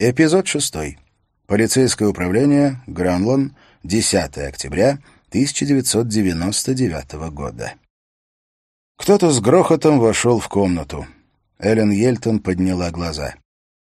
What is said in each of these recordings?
Эпизод шестой. Полицейское управление, Гранлон, 10 октября 1999 года. Кто-то с грохотом вошел в комнату. Эллен Ельтон подняла глаза.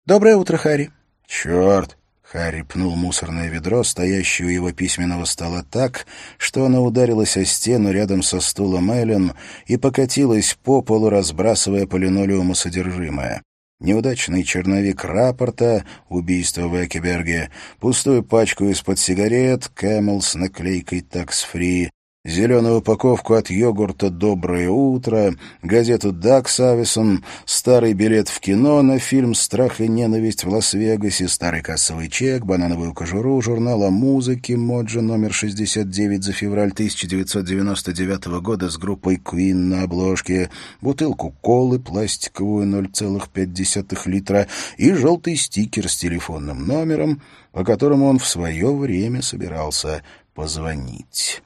«Доброе утро, Харри». «Черт!» — Харри пнул мусорное ведро, стоящее у его письменного стола так, что оно ударилось о стену рядом со стулом Эллен и покатилось по полу, разбрасывая по линолеуму содержимое неудачный черновик рапорта «Убийство в Экеберге», пустую пачку из-под сигарет «Camel» с наклейкой «Tax-free», зеленую упаковку от йогурта «Доброе утро», газету «Dagsavisen», старый билет в кино на фильм «Страх и ненависть в Лас-Вегасе», старый кассовый чек, банановую кожуру, журнал о музыке «Mojo» номер 69 за февраль 1999 года с группой Queen на обложке, бутылку колы пластиковую 0,5 литра и желтый стикер с телефонным номером, по которому он в свое время собирался позвонить.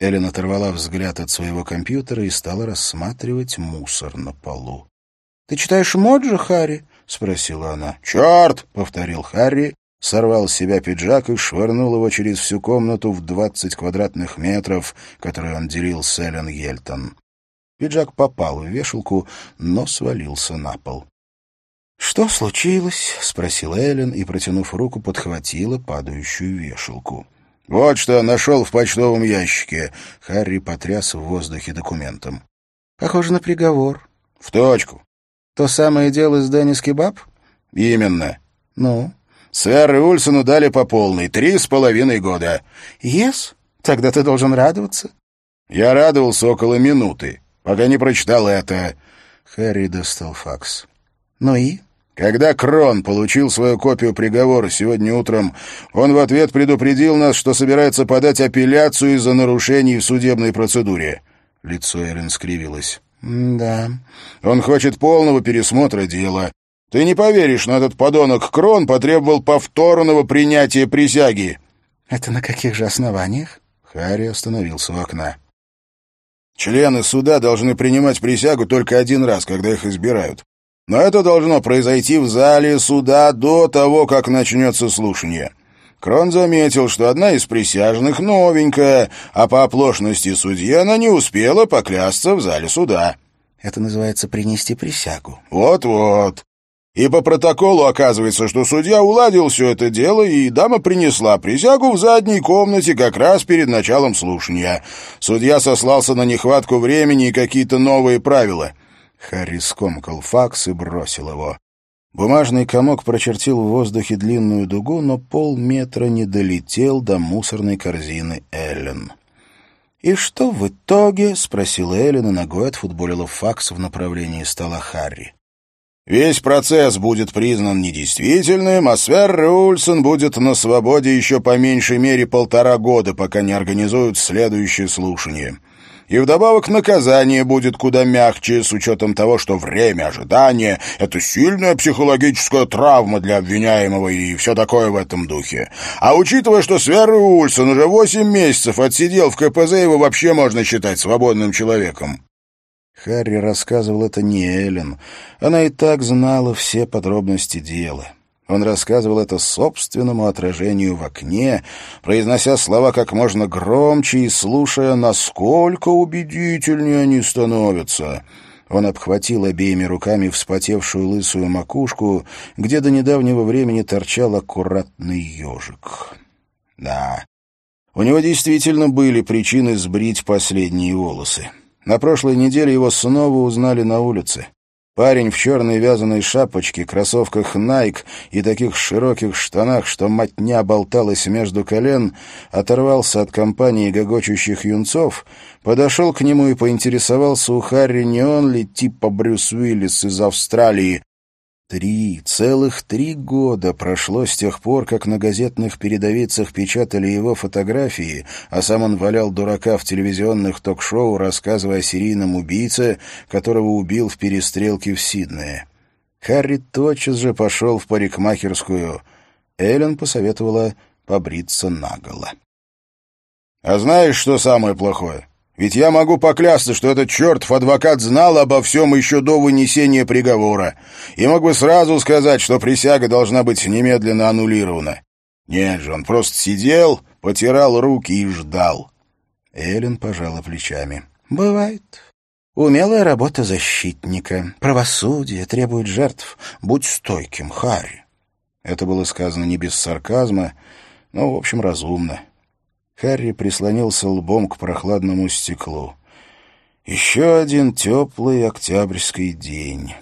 Эллен оторвала взгляд от своего компьютера и стала рассматривать мусор на полу. — Ты читаешь Моджи, Харри? — спросила она. — Черт! — повторил Харри, сорвал с себя пиджак и швырнул его через всю комнату в двадцать квадратных метров, которые он делил с Эллен Ельтон. Пиджак попал в вешалку, но свалился на пол. «Что случилось?» — спросила Эллен и, протянув руку, подхватила падающую вешалку. «Вот что нашел в почтовом ящике». Харри потряс в воздухе документом. «Похоже на приговор». «В точку». «То самое дело с Деннис Кебаб?» «Именно». «Ну?» «Сэр и Ульсону дали по полной. Три с половиной года». «Ес? Тогда ты должен радоваться». «Я радовался около минуты, пока не прочитал это». Харри достал факс. «Ну и?» Когда Крон получил свою копию приговора сегодня утром, он в ответ предупредил нас, что собирается подать апелляцию из-за нарушений в судебной процедуре. Лицо Эрин скривилось. «Да». «Он хочет полного пересмотра дела. Ты не поверишь, но этот подонок Крон потребовал повторного принятия присяги». «Это на каких же основаниях?» Харри остановился у окна. «Члены суда должны принимать присягу только один раз, когда их избирают. Но это должно произойти в зале суда до того, как начнется слушание. Крон заметил, что одна из присяжных новенькая, а по оплошности судьи она не успела поклясться в зале суда. Это называется принести присягу. Вот-вот. И по протоколу оказывается, что судья уладил все это дело, и дама принесла присягу в задней комнате как раз перед началом слушания. Судья сослался на нехватку времени и какие-то новые правила — Харри скомкал факс и бросил его. Бумажный комок прочертил в воздухе длинную дугу, но полметра не долетел до мусорной корзины Эллен. «И что в итоге?» — спросила Эллен, и ногой отфутболила факс в направлении стола Харри. «Весь процесс будет признан недействительным, а Свер Ульсон будет на свободе еще по меньшей мере полтора года, пока не организуют следующее слушание и вдобавок наказание будет куда мягче, с учетом того, что время ожидания — это сильная психологическая травма для обвиняемого и все такое в этом духе. А учитывая, что Сверы Ульсон уже восемь месяцев отсидел в КПЗ, его вообще можно считать свободным человеком. Харри рассказывал это не Эллен. Она и так знала все подробности дела. Он рассказывал это собственному отражению в окне, произнося слова как можно громче и слушая, насколько убедительнее они становятся. Он обхватил обеими руками вспотевшую лысую макушку, где до недавнего времени торчал аккуратный ежик. Да, у него действительно были причины сбрить последние волосы. На прошлой неделе его снова узнали на улице. Парень в черной вязаной шапочке, кроссовках Nike и таких широких штанах, что матня болталась между колен, оторвался от компании гогочущих юнцов, подошел к нему и поинтересовался у Харри, не он ли типа Брюс Уиллис из Австралии, Три, целых три года прошло с тех пор, как на газетных передовицах печатали его фотографии, а сам он валял дурака в телевизионных ток-шоу, рассказывая о серийном убийце, которого убил в перестрелке в Сиднее. Харри тотчас же пошел в парикмахерскую. Эллен посоветовала побриться наголо. «А знаешь, что самое плохое? Ведь я могу поклясться, что этот чертов адвокат знал обо всем еще до вынесения приговора и мог бы сразу сказать, что присяга должна быть немедленно аннулирована. Нет же, он просто сидел, потирал руки и ждал. Эллен пожала плечами. «Бывает. Умелая работа защитника. Правосудие требует жертв. Будь стойким, Харри». Это было сказано не без сарказма, но, в общем, разумно. Харри прислонился лбом к прохладному стеклу. Еще один теплый октябрьский день.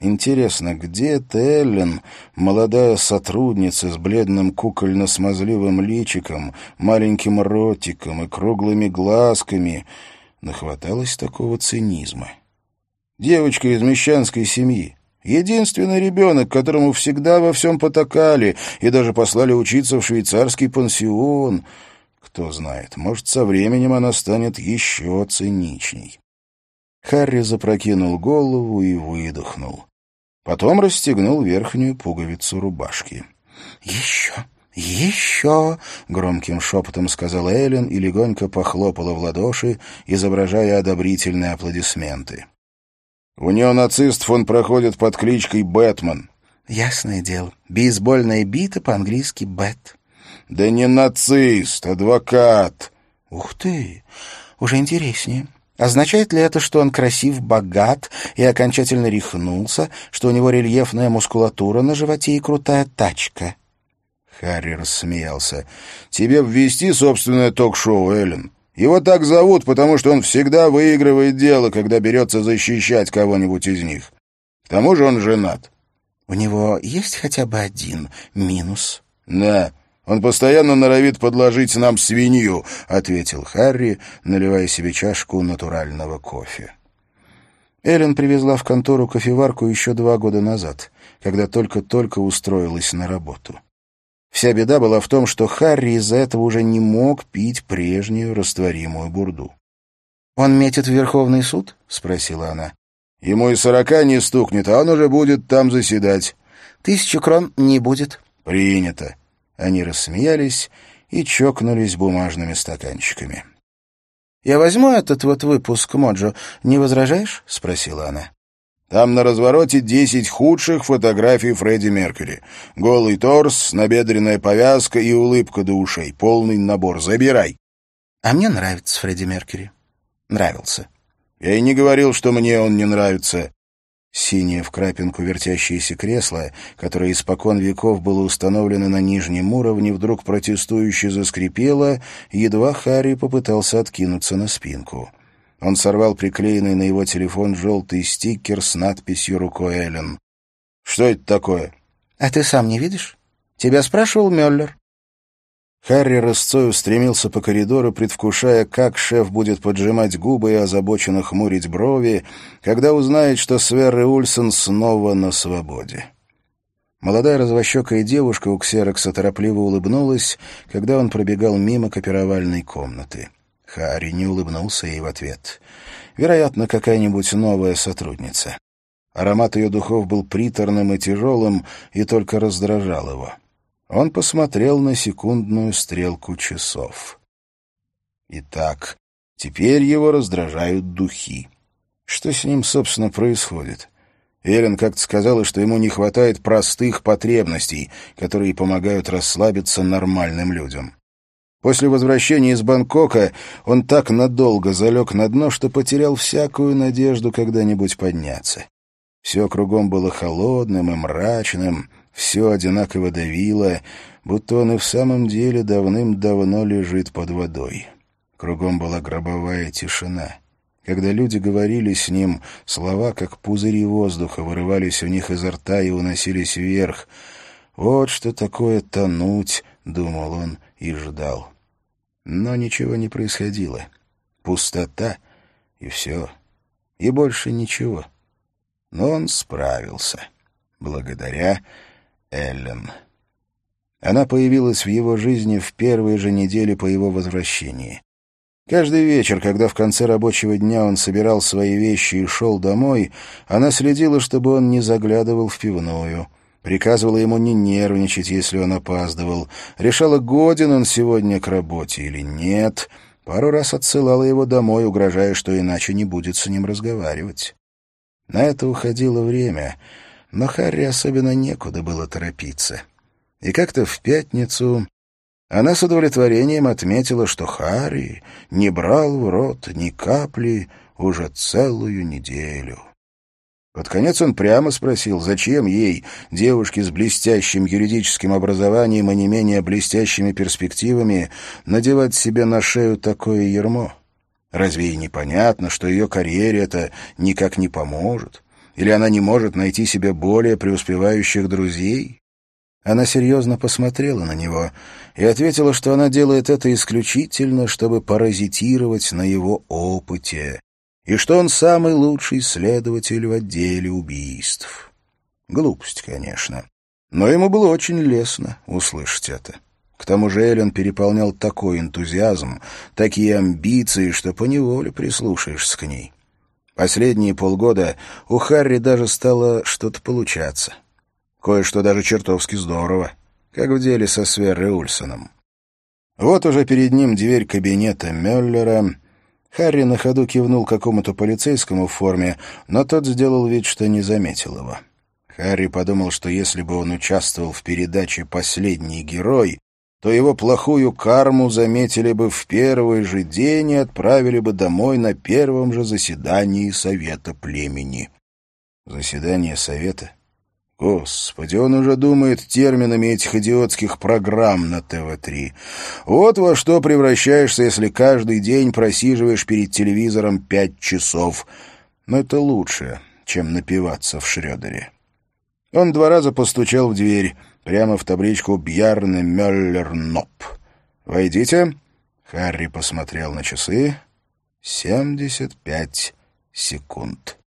Интересно, где эта молодая сотрудница с бледным кукольно-смазливым личиком, маленьким ротиком и круглыми глазками, нахваталась такого цинизма? Девочка из мещанской семьи. Единственный ребенок, которому всегда во всем потакали и даже послали учиться в швейцарский пансион — кто знает, может, со временем она станет еще циничней. Харри запрокинул голову и выдохнул. Потом расстегнул верхнюю пуговицу рубашки. «Еще, еще!» — громким шепотом сказала Эллен и легонько похлопала в ладоши, изображая одобрительные аплодисменты. «У неонацистов он проходит под кличкой Бэтмен». «Ясное дело. Бейсбольная бита по-английски «бэт». Да не нацист, адвокат. Ух ты, уже интереснее. Означает ли это, что он красив, богат и окончательно рехнулся, что у него рельефная мускулатура на животе и крутая тачка? Харри рассмеялся. «Тебе ввести собственное ток-шоу, Эллен. Его так зовут, потому что он всегда выигрывает дело, когда берется защищать кого-нибудь из них. К тому же он женат». «У него есть хотя бы один минус?» «Да, он постоянно норовит подложить нам свинью», — ответил Харри, наливая себе чашку натурального кофе. Эллен привезла в контору кофеварку еще два года назад, когда только-только устроилась на работу. Вся беда была в том, что Харри из-за этого уже не мог пить прежнюю растворимую бурду. «Он метит в Верховный суд?» — спросила она. «Ему и сорока не стукнет, а он уже будет там заседать». «Тысячу крон не будет». «Принято». Они рассмеялись и чокнулись бумажными стаканчиками. «Я возьму этот вот выпуск, Моджо. Не возражаешь?» — спросила она. «Там на развороте десять худших фотографий Фредди Меркьюри. Голый торс, набедренная повязка и улыбка до ушей. Полный набор. Забирай». «А мне нравится Фредди Меркьюри. Нравился». «Я и не говорил, что мне он не нравится. Синее в крапинку вертящееся кресло, которое испокон веков было установлено на нижнем уровне, вдруг протестующе заскрипело, едва Харри попытался откинуться на спинку. Он сорвал приклеенный на его телефон желтый стикер с надписью рукой Эллен. «Что это такое?» «А ты сам не видишь? Тебя спрашивал Мюллер». Харри рысцой устремился по коридору, предвкушая, как шеф будет поджимать губы и озабоченно хмурить брови, когда узнает, что Сверre Ульсон снова на свободе. Молодая развощекая девушка у Ксерокса торопливо улыбнулась, когда он пробегал мимо копировальной комнаты. Харри не улыбнулся ей в ответ. Вероятно, какая-нибудь новая сотрудница. Аромат ее духов был приторным и тяжелым и только раздражал его. Он посмотрел на секундную стрелку часов. Итак, теперь его раздражают духи. Что с ним, собственно, происходит? Эллен как-то сказала, что ему не хватает простых потребностей, которые помогают расслабиться нормальным людям. После возвращения из Бангкока он так надолго залег на дно, что потерял всякую надежду когда-нибудь подняться. Все кругом было холодным и мрачным, все одинаково давило, будто он и в самом деле давным-давно лежит под водой. Кругом была гробовая тишина. Когда люди говорили с ним, слова, как пузыри воздуха, вырывались у них изо рта и уносились вверх. «Вот что такое тонуть», — думал он и ждал. Но ничего не происходило. Пустота, и все. И больше ничего. Но он справился. Благодаря Эллен. Она появилась в его жизни в первые же недели по его возвращении. Каждый вечер, когда в конце рабочего дня он собирал свои вещи и шел домой, она следила, чтобы он не заглядывал в пивную. Приказывала ему не нервничать, если он опаздывал. Решала, годен он сегодня к работе или нет. Пару раз отсылала его домой, угрожая, что иначе не будет с ним разговаривать. На это уходило время, но Харри особенно некуда было торопиться. И как-то в пятницу она с удовлетворением отметила, что Харри не брал в рот ни капли уже целую неделю. Под конец он прямо спросил, зачем ей, девушке с блестящим юридическим образованием и не менее блестящими перспективами, надевать себе на шею такое ермо. Разве ей непонятно, что ее карьере это никак не поможет? Или она не может найти себе более преуспевающих друзей? Она серьезно посмотрела на него и ответила, что она делает это исключительно, чтобы паразитировать на его опыте, и что он самый лучший следователь в отделе убийств. Глупость, конечно. Но ему было очень лестно услышать это. К тому же Эллен переполнял такой энтузиазм, такие амбиции, что поневоле прислушаешься к ней. Последние полгода у Харри даже стало что-то получаться. Кое-что даже чертовски здорово, как в деле со Сверой Ульсоном. Вот уже перед ним дверь кабинета Мюллера, Харри на ходу кивнул какому-то полицейскому в форме, но тот сделал вид, что не заметил его. Харри подумал, что если бы он участвовал в передаче «Последний герой», то его плохую карму заметили бы в первый же день и отправили бы домой на первом же заседании Совета племени. Заседание Совета? Господи, он уже думает терминами этих идиотских программ на ТВ-3. Вот во что превращаешься, если каждый день просиживаешь перед телевизором пять часов. Но это лучше, чем напиваться в Шрёдере. Он два раза постучал в дверь, прямо в табличку «Бьярне Мюллер Ноп». «Войдите». Харри посмотрел на часы. «Семьдесят пять секунд».